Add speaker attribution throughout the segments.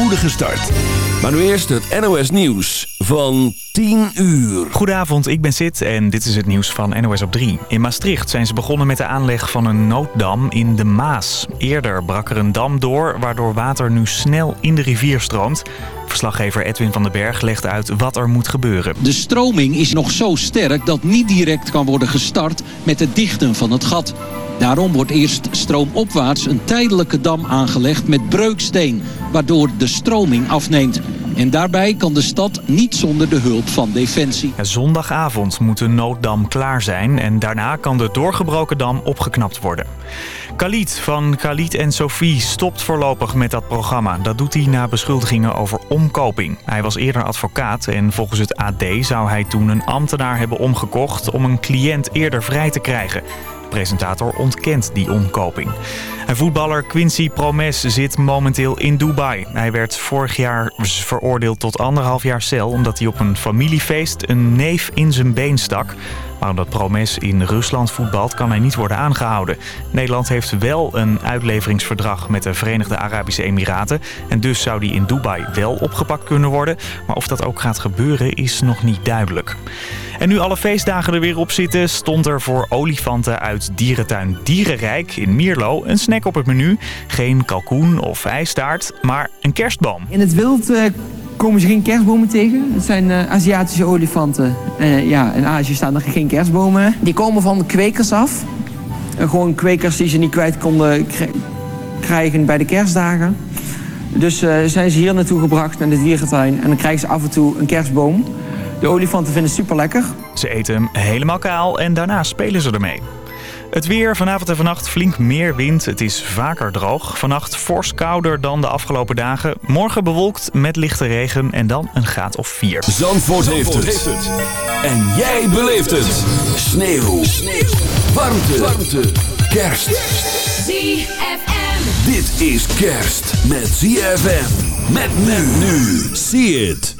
Speaker 1: spoedige start. Maar nu eerst het NOS Nieuws van 10 uur.
Speaker 2: Goedenavond, ik ben Sid en dit is het nieuws van NOS op 3. In Maastricht zijn ze begonnen met de aanleg van een nooddam in de Maas. Eerder brak er een dam door, waardoor water nu snel in de rivier stroomt. Verslaggever Edwin van den Berg legt uit wat er moet gebeuren.
Speaker 3: De stroming is nog zo sterk dat niet direct kan worden gestart met het dichten van het gat. Daarom wordt eerst stroomopwaarts een tijdelijke dam aangelegd met breuksteen, waardoor de stroming afneemt. En daarbij kan de stad niet zonder de hulp van Defensie.
Speaker 2: Zondagavond moet de nooddam klaar zijn en daarna kan de doorgebroken dam opgeknapt worden. Khalid van Khalid en Sophie stopt voorlopig met dat programma. Dat doet hij na beschuldigingen over omkoping. Hij was eerder advocaat en volgens het AD zou hij toen een ambtenaar hebben omgekocht om een cliënt eerder vrij te krijgen presentator ontkent die omkoping. En voetballer Quincy Promes zit momenteel in Dubai. Hij werd vorig jaar veroordeeld tot anderhalf jaar cel... omdat hij op een familiefeest een neef in zijn been stak. Maar omdat Promes in Rusland voetbalt kan hij niet worden aangehouden. Nederland heeft wel een uitleveringsverdrag met de Verenigde Arabische Emiraten. En dus zou die in Dubai wel opgepakt kunnen worden. Maar of dat ook gaat gebeuren is nog niet duidelijk. En nu alle feestdagen er weer op zitten, stond er voor olifanten uit dierentuin Dierenrijk in Mierlo een snack op het menu. Geen kalkoen of ijstaart, maar een kerstboom.
Speaker 4: In het wild uh, komen ze geen kerstbomen tegen. Het zijn uh, Aziatische olifanten. Uh, ja, in Azië staan er geen kerstbomen. Die komen van kwekers af. gewoon kwekers die ze niet kwijt konden krijgen bij de kerstdagen. Dus zijn ze hier naartoe gebracht naar de dierentuin. En dan krijgen ze af en toe een kerstboom. De olifanten vinden het super lekker.
Speaker 2: Ze eten hem helemaal kaal en daarna spelen ze ermee. Het weer vanavond en vannacht flink meer wind. Het is vaker droog. Vannacht fors kouder dan de afgelopen dagen. Morgen bewolkt met lichte regen en dan een graad of 4.
Speaker 1: Zandvoort, heeft, het. En jij beleeft het. Sneeuw. Sneeuw. Warmte. Warmte. Kerst.
Speaker 5: ZFM.
Speaker 1: Dit is kerst met ZFM. Met men nu. See it.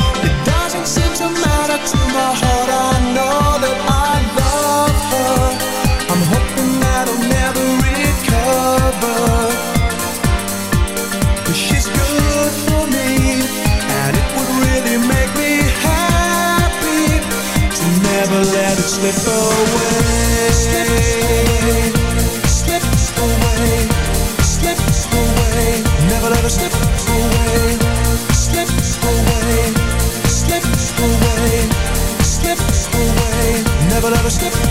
Speaker 6: Let
Speaker 5: us stuk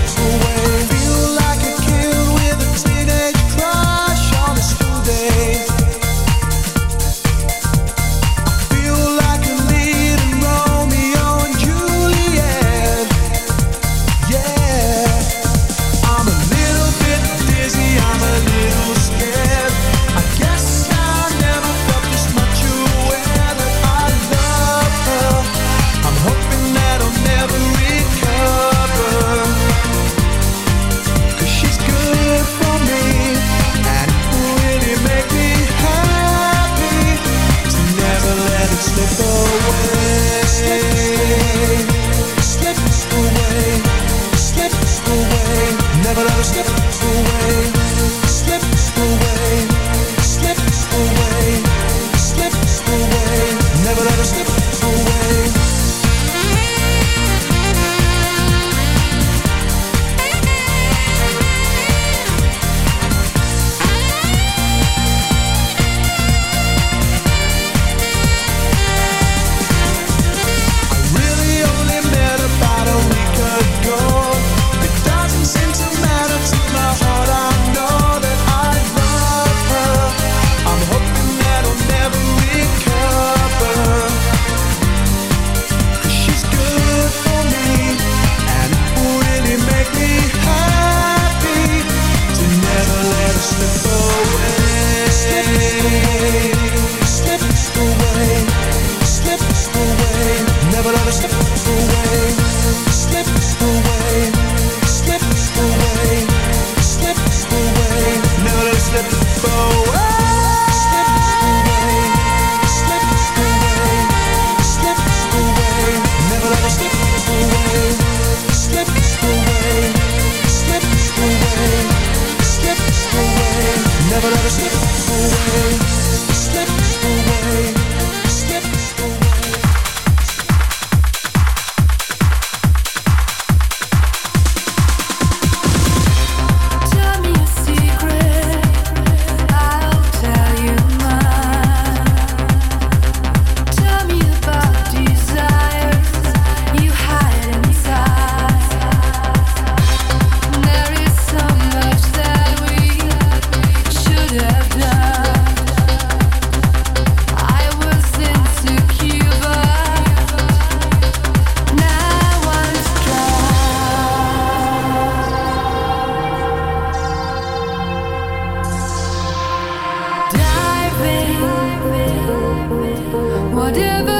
Speaker 5: whatever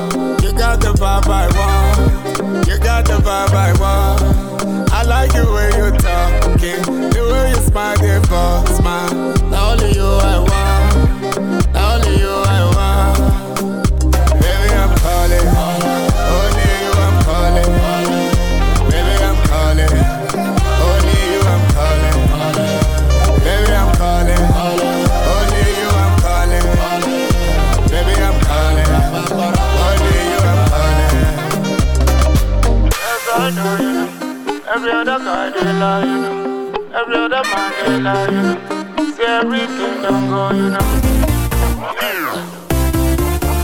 Speaker 5: The vibe I want. You got the vibe I want. I like the way you talking, the way you smile, false smile. Only you I want.
Speaker 7: Other guy they lie, you know. Every other man they lie, you know. See everything don't go, you know.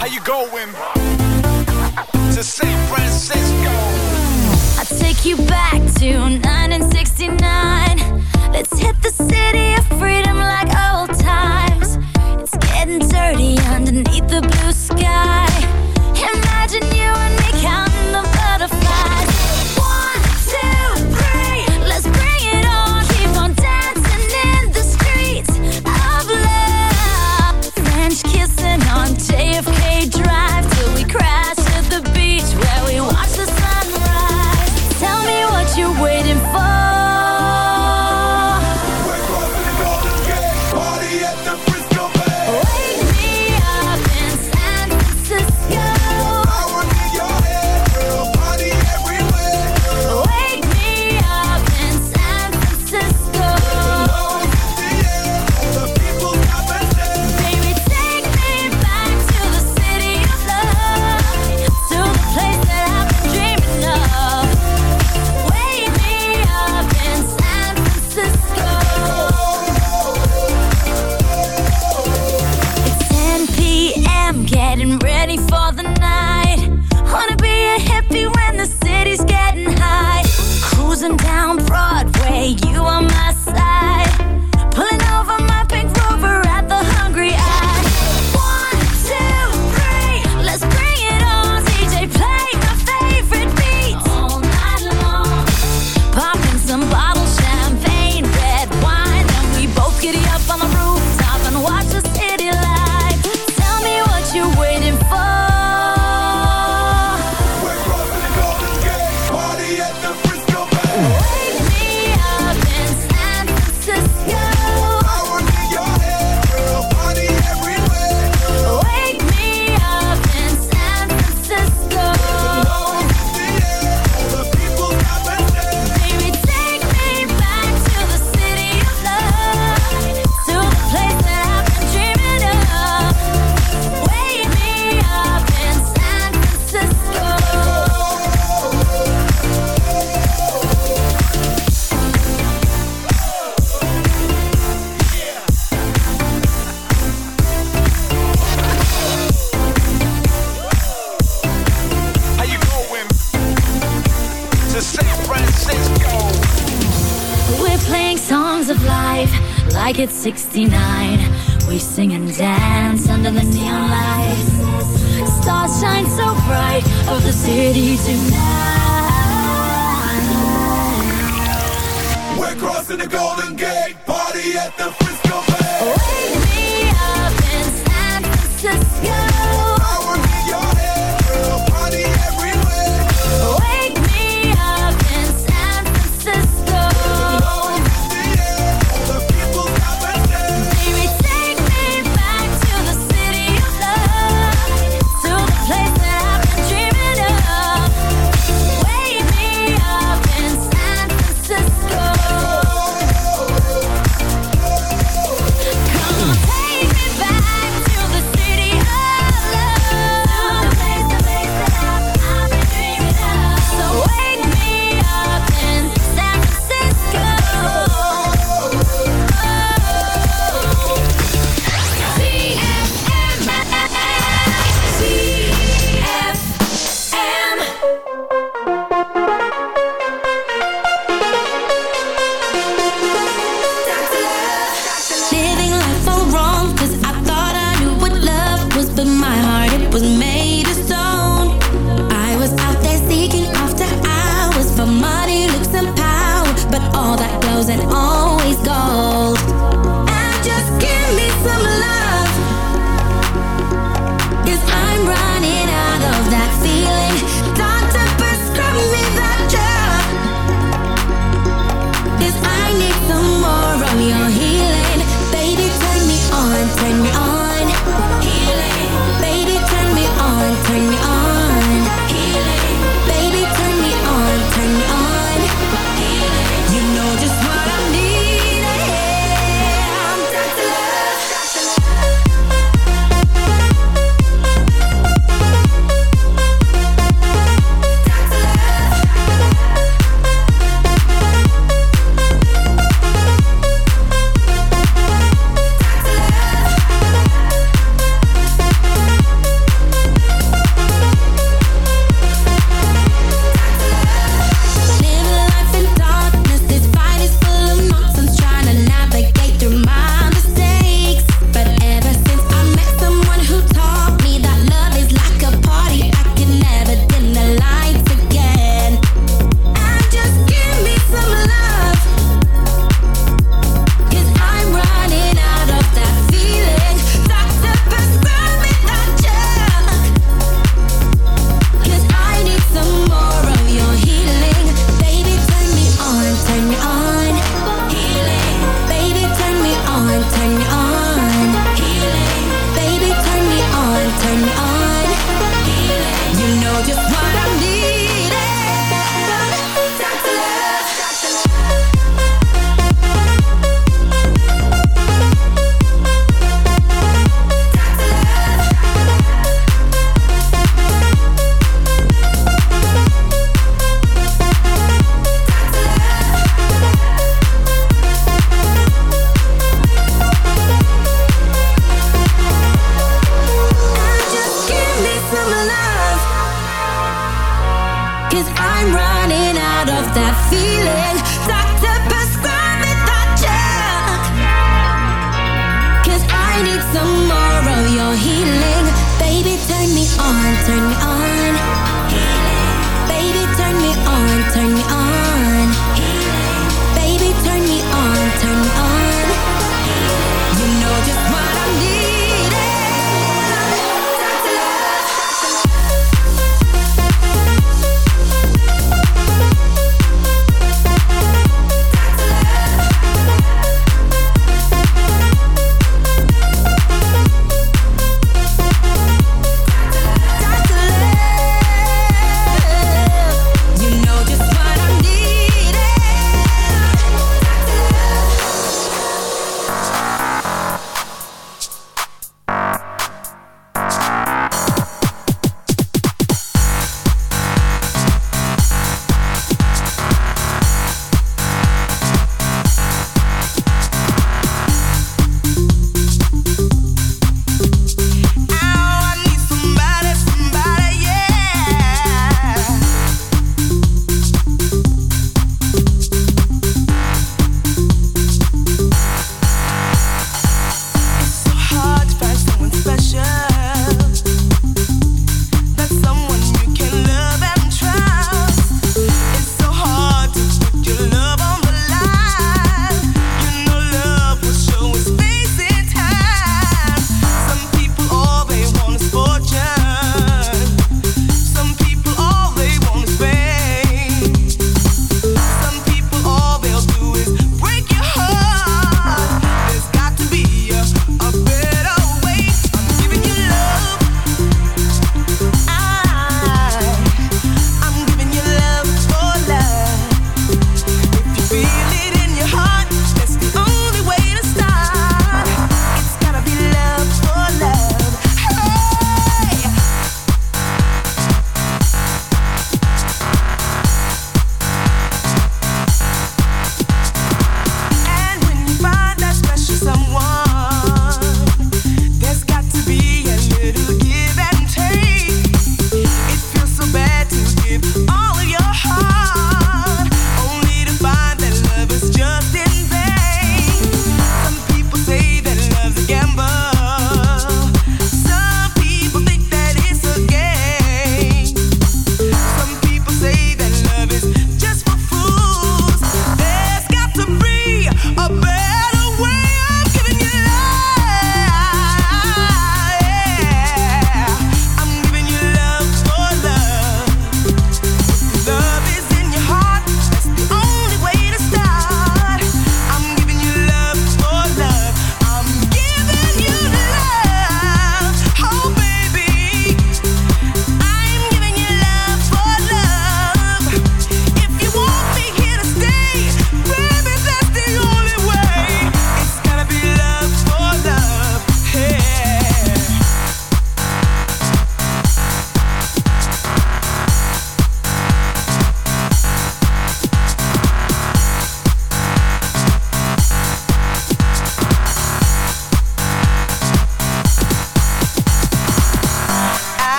Speaker 8: How you going? To San Francisco.
Speaker 9: I take you back to 1969. Let's hit the city of freedom like old times. It's getting dirty underneath the blue sky. Imagine you and
Speaker 10: 69.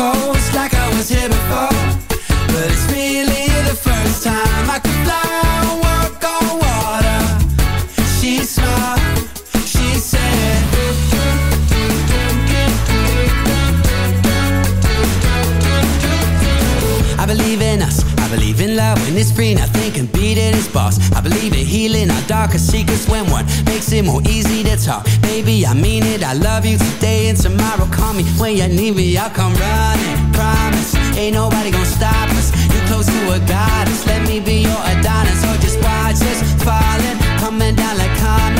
Speaker 11: miracles, like I was here before. But it's really the first time I can fly, walk on water. She smiled, she said. I believe in us. I believe in love when it's free, nothing can it's boss. I believe in healing our darkest secrets when one makes it more easy to talk. Baby, I mean it, I love you today and tomorrow. Call me when you need me, I'll come running. Promise, ain't nobody gonna stop us. You close to a goddess, let me be your Adonis. So just watch us falling, coming down like comets,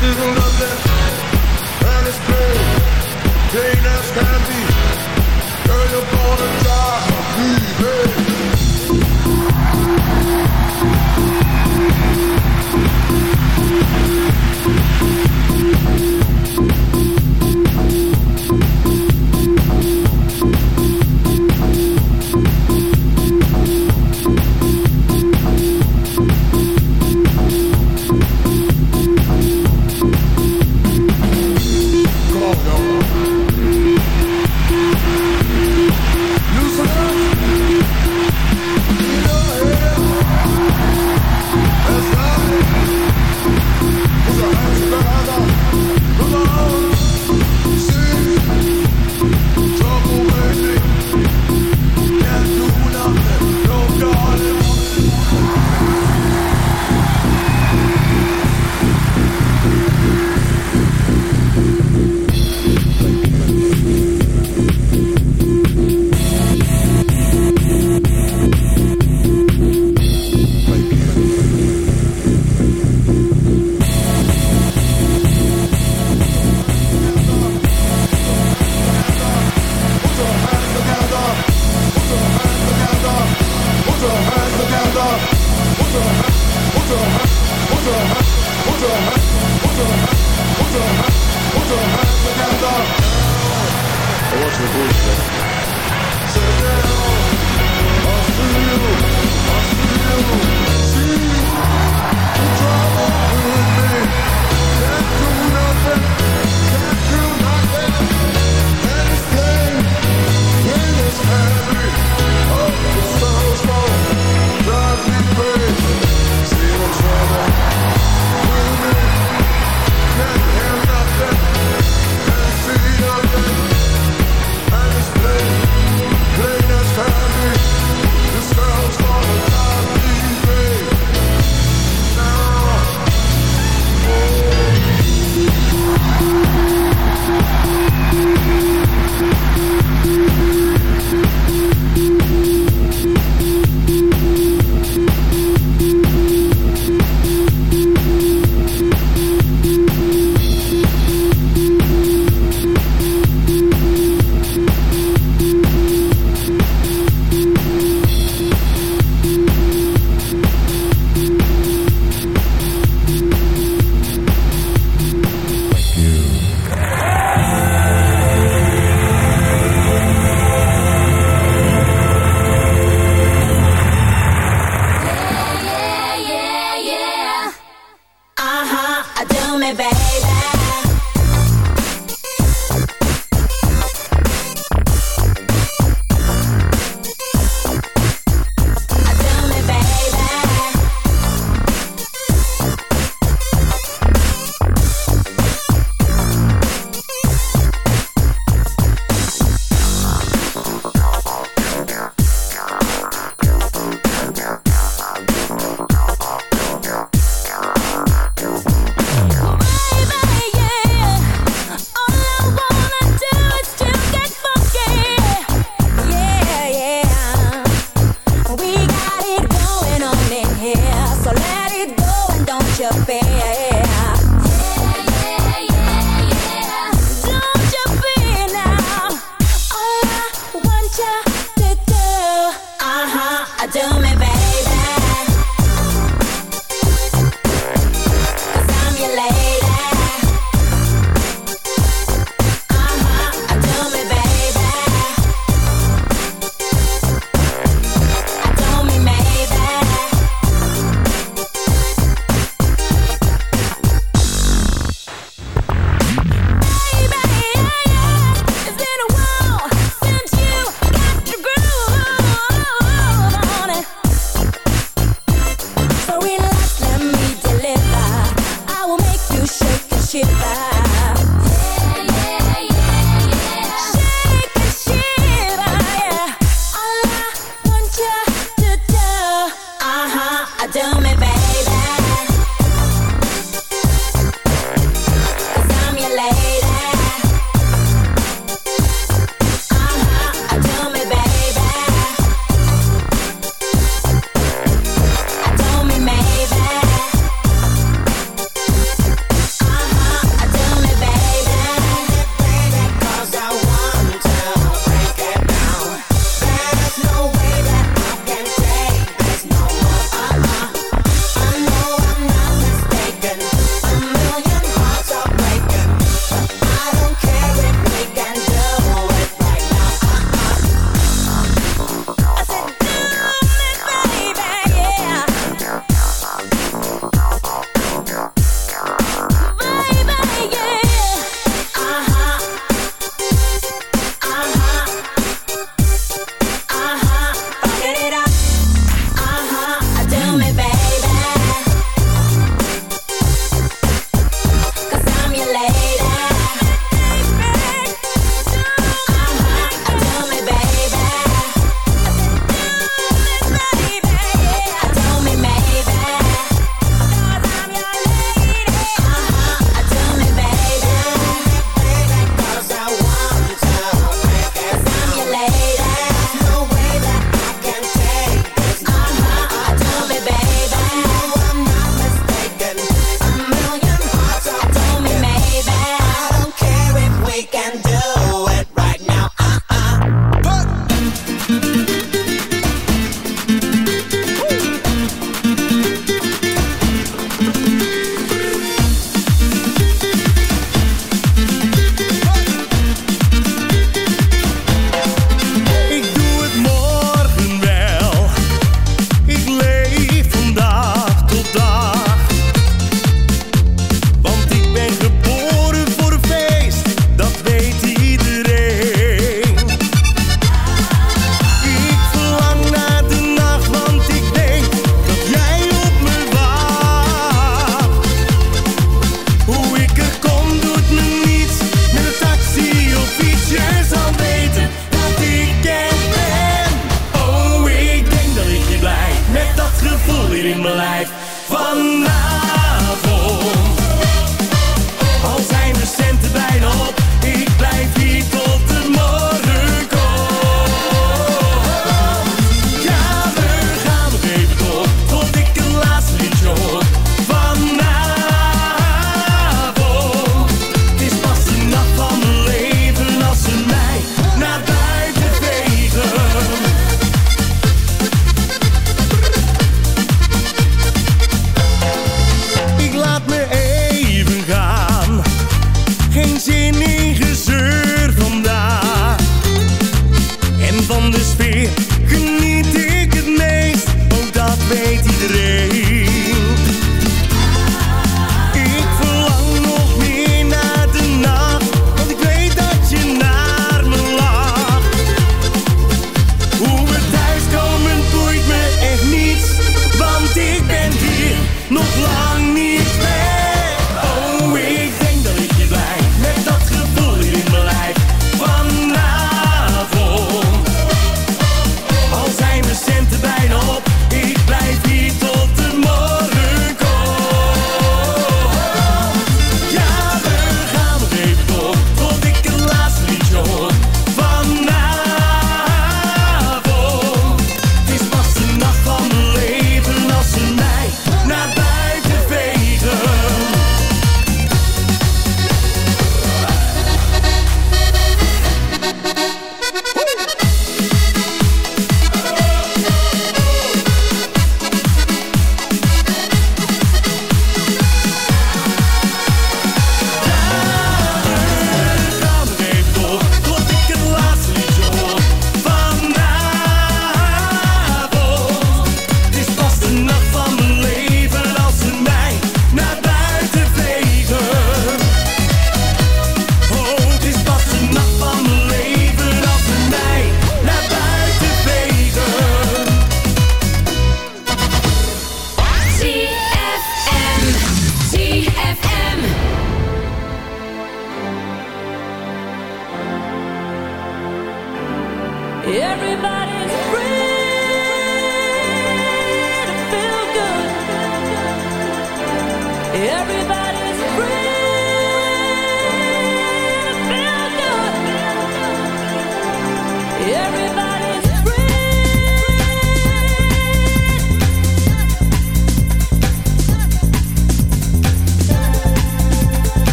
Speaker 12: This is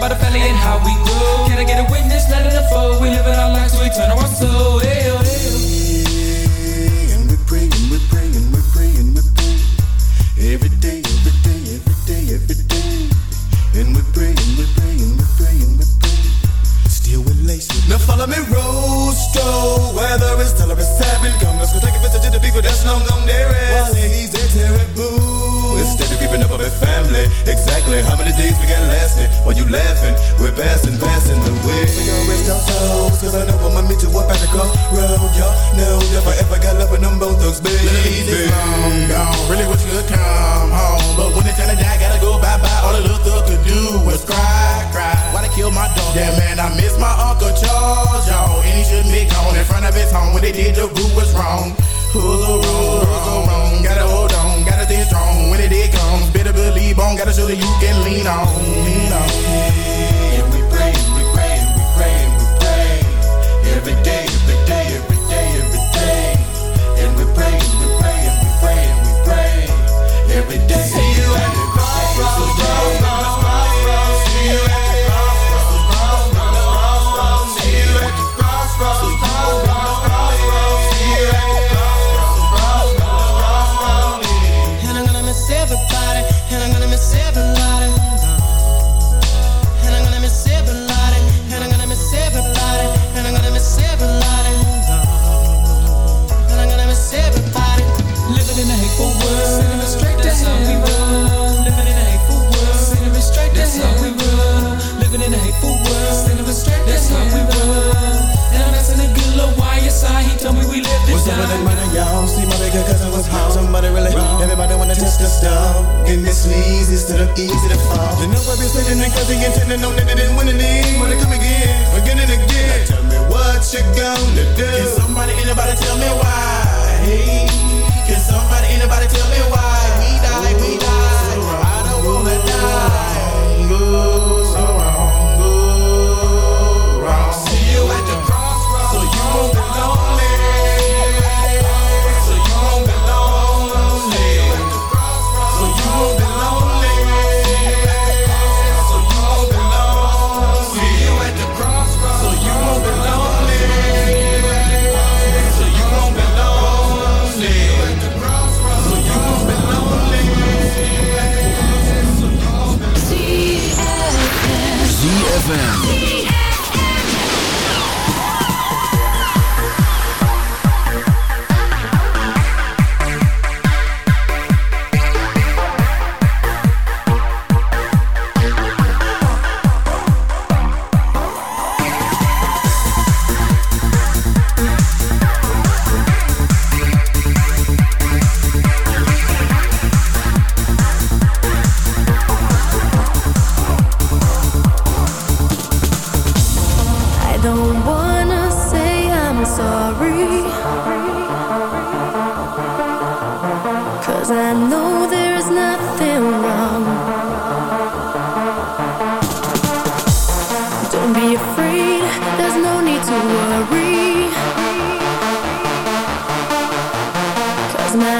Speaker 12: about the family and how we grow.
Speaker 8: Easy to my